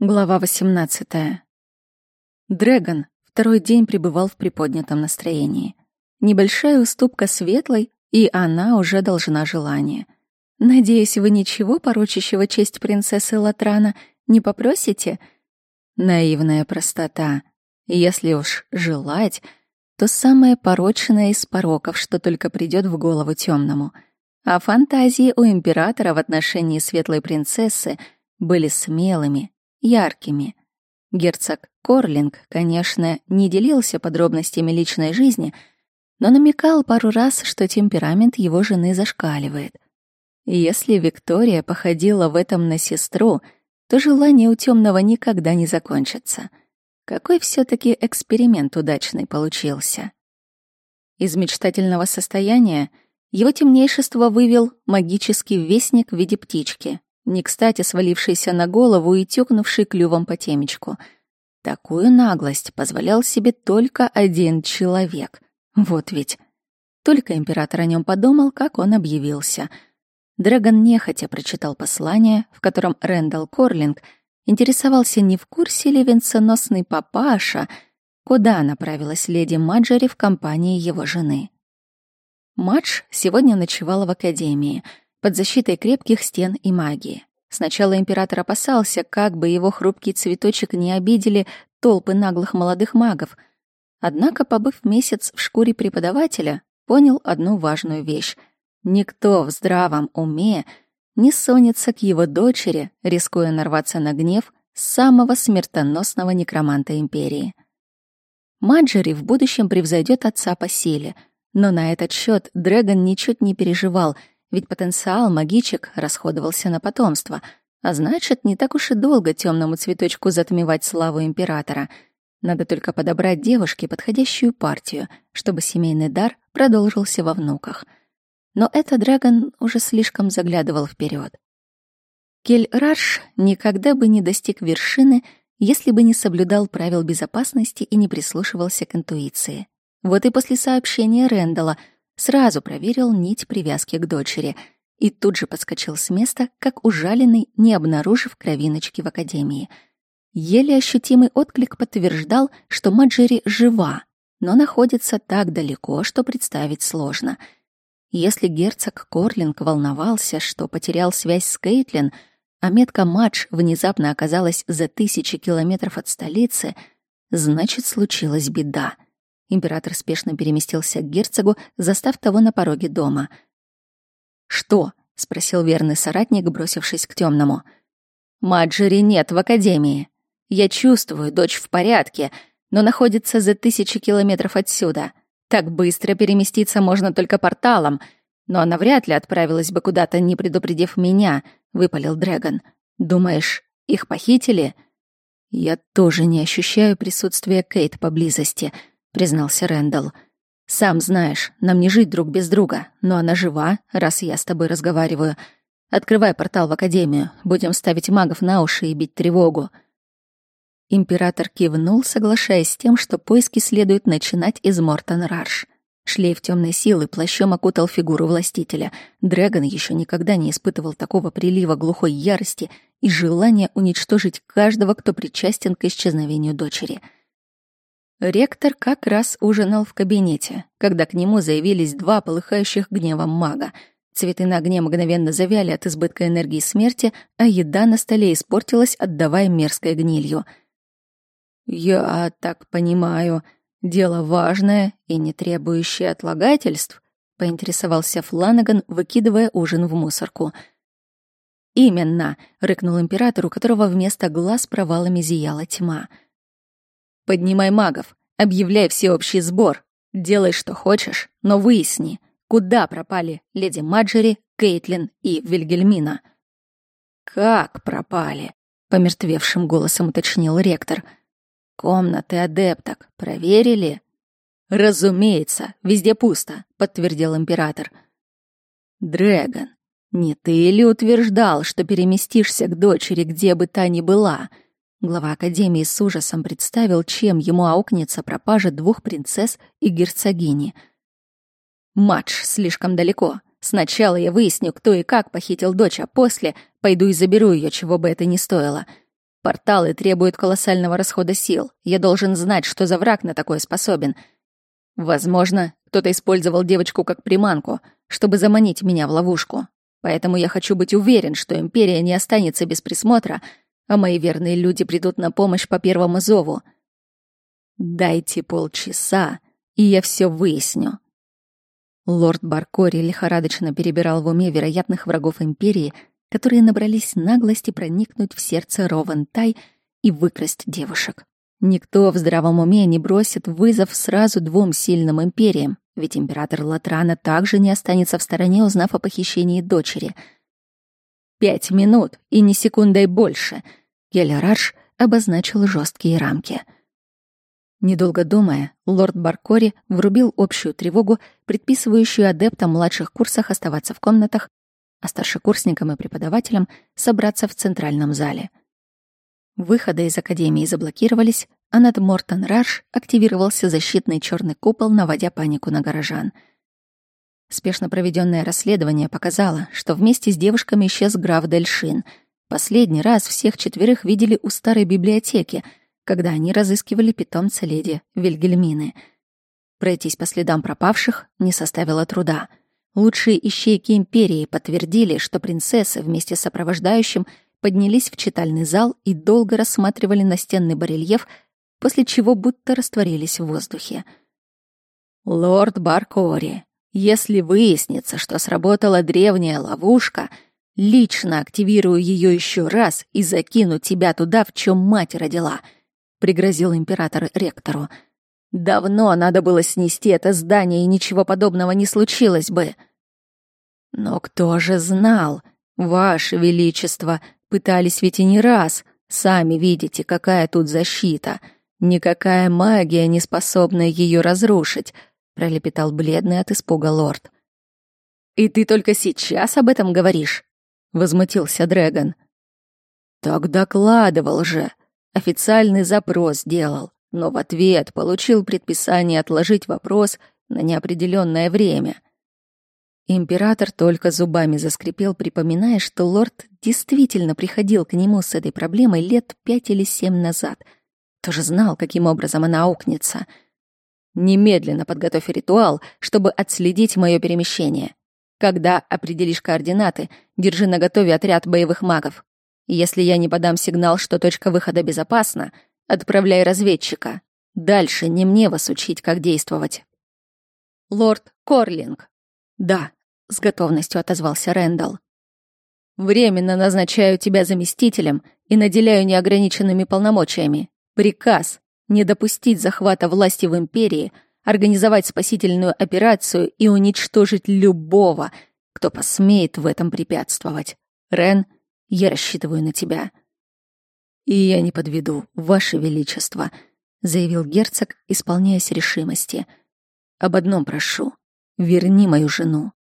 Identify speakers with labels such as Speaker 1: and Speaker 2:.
Speaker 1: Глава 18. Дрэгон второй день пребывал в приподнятом настроении. Небольшая уступка светлой, и она уже должна желание. Надеюсь, вы ничего порочащего честь принцессы Латрана не попросите? Наивная простота. Если уж желать, то самое порочное из пороков, что только придет в голову темному. А фантазии у императора в отношении светлой принцессы были смелыми, яркими. Герцог Корлинг, конечно, не делился подробностями личной жизни, но намекал пару раз, что темперамент его жены зашкаливает. Если Виктория походила в этом на сестру, то желание у темного никогда не закончится. Какой все таки эксперимент удачный получился. Из мечтательного состояния его темнейшество вывел магический вестник в виде птички не кстати свалившийся на голову и тёкнувший клювом по темечку. Такую наглость позволял себе только один человек. Вот ведь. Только император о нем подумал, как он объявился. Дрэгон нехотя прочитал послание, в котором Рэндалл Корлинг интересовался, не в курсе ли венценосный папаша, куда направилась леди Маджери в компании его жены. Мадж сегодня ночевала в академии — под защитой крепких стен и магии. Сначала император опасался, как бы его хрупкий цветочек не обидели толпы наглых молодых магов. Однако, побыв месяц в шкуре преподавателя, понял одну важную вещь. Никто в здравом уме не сонится к его дочери, рискуя нарваться на гнев самого смертоносного некроманта империи. Маджери в будущем превзойдет отца по силе, но на этот счет Дрэгон ничуть не переживал — ведь потенциал магичек расходовался на потомство, а значит, не так уж и долго темному цветочку затмевать славу императора. Надо только подобрать девушке подходящую партию, чтобы семейный дар продолжился во внуках. Но это Драгон уже слишком заглядывал вперед. Кель Раш никогда бы не достиг вершины, если бы не соблюдал правил безопасности и не прислушивался к интуиции. Вот и после сообщения Рэндала — Сразу проверил нить привязки к дочери и тут же подскочил с места, как ужаленный, не обнаружив кровиночки в академии. Еле ощутимый отклик подтверждал, что Маджери жива, но находится так далеко, что представить сложно. Если герцог Корлинг волновался, что потерял связь с Кейтлин, а метка Мадж внезапно оказалась за тысячи километров от столицы, значит, случилась беда — Император спешно переместился к герцогу, застав того на пороге дома. «Что?» — спросил верный соратник, бросившись к темному. «Маджери нет в академии. Я чувствую, дочь в порядке, но находится за тысячи километров отсюда. Так быстро переместиться можно только порталом, но она вряд ли отправилась бы куда-то, не предупредив меня», — выпалил Дрэгон. «Думаешь, их похитили?» «Я тоже не ощущаю присутствия Кейт поблизости», признался Рэндалл. Сам знаешь, нам не жить друг без друга, но она жива, раз я с тобой разговариваю. Открывай портал в академию, будем ставить магов на уши и бить тревогу. Император кивнул, соглашаясь с тем, что поиски следует начинать из Мортон-Рарш. Шлейф темной силы плащом окутал фигуру властителя. Дрэгон еще никогда не испытывал такого прилива глухой ярости и желания уничтожить каждого, кто причастен к исчезновению дочери — Ректор как раз ужинал в кабинете, когда к нему заявились два полыхающих гневом мага. Цветы на огне мгновенно завяли от избытка энергии смерти, а еда на столе испортилась, отдавая мерзкой гнилью. «Я так понимаю, дело важное и не требующее отлагательств», — поинтересовался Фланаган, выкидывая ужин в мусорку. «Именно», — рыкнул император, у которого вместо глаз провалами зияла тьма — Поднимай магов, объявляй всеобщий сбор. Делай, что хочешь, но выясни, куда пропали леди Маджери, Кейтлин и Вильгельмина. «Как пропали?» — помертвевшим голосом уточнил ректор. «Комнаты адепток проверили?» «Разумеется, везде пусто», — подтвердил император. «Дрэгон, не ты ли утверждал, что переместишься к дочери, где бы та ни была?» Глава Академии с ужасом представил, чем ему аукнется пропажа двух принцесс и герцогини. «Матч слишком далеко. Сначала я выясню, кто и как похитил дочь, а после пойду и заберу ее, чего бы это ни стоило. Порталы требуют колоссального расхода сил. Я должен знать, что за враг на такое способен. Возможно, кто-то использовал девочку как приманку, чтобы заманить меня в ловушку. Поэтому я хочу быть уверен, что Империя не останется без присмотра, а мои верные люди придут на помощь по первому зову. Дайте полчаса, и я все выясню. Лорд Баркори лихорадочно перебирал в уме вероятных врагов Империи, которые набрались наглости проникнуть в сердце Ровентай и выкрасть девушек. Никто в здравом уме не бросит вызов сразу двум сильным империям, ведь император Латрана также не останется в стороне, узнав о похищении дочери. Пять минут и ни секундой больше. Гелерадж обозначил жесткие рамки. Недолго думая, лорд Баркори врубил общую тревогу, предписывающую адептам младших курсах оставаться в комнатах, а старшекурсникам и преподавателям собраться в центральном зале. Выходы из Академии заблокировались, а над Мортон Раш активировался защитный черный купол, наводя панику на горожан. Спешно проведенное расследование показало, что вместе с девушками исчез граф Дельшин. Последний раз всех четверых видели у старой библиотеки, когда они разыскивали питомца леди Вильгельмины. Пройтись по следам пропавших не составило труда — Лучшие ищейки империи подтвердили, что принцессы вместе с сопровождающим поднялись в читальный зал и долго рассматривали настенный барельеф, после чего будто растворились в воздухе. «Лорд Баркори, если выяснится, что сработала древняя ловушка, лично активирую ее еще раз и закину тебя туда, в чем мать родила», — пригрозил император ректору. Давно надо было снести это здание, и ничего подобного не случилось бы. Но кто же знал? Ваше Величество, пытались ведь и не раз. Сами видите, какая тут защита. Никакая магия не способна ее разрушить, пролепетал бледный от испуга лорд. И ты только сейчас об этом говоришь? возмутился Дрэгон. Так докладывал же. Официальный запрос делал но в ответ получил предписание отложить вопрос на неопределенное время. Император только зубами заскрипел, припоминая, что лорд действительно приходил к нему с этой проблемой лет пять или семь назад. Тоже знал, каким образом она аукнется. «Немедленно подготовь ритуал, чтобы отследить мое перемещение. Когда определишь координаты, держи наготове отряд боевых магов. Если я не подам сигнал, что точка выхода безопасна, Отправляй разведчика. Дальше не мне вас учить, как действовать. Лорд Корлинг. Да, с готовностью отозвался Рэндалл. Временно назначаю тебя заместителем и наделяю неограниченными полномочиями. Приказ не допустить захвата власти в империи, организовать спасительную операцию и уничтожить любого, кто посмеет в этом препятствовать. Рен, я рассчитываю на тебя. «И я не подведу, Ваше Величество», — заявил герцог, исполняясь решимости. «Об одном прошу. Верни мою жену.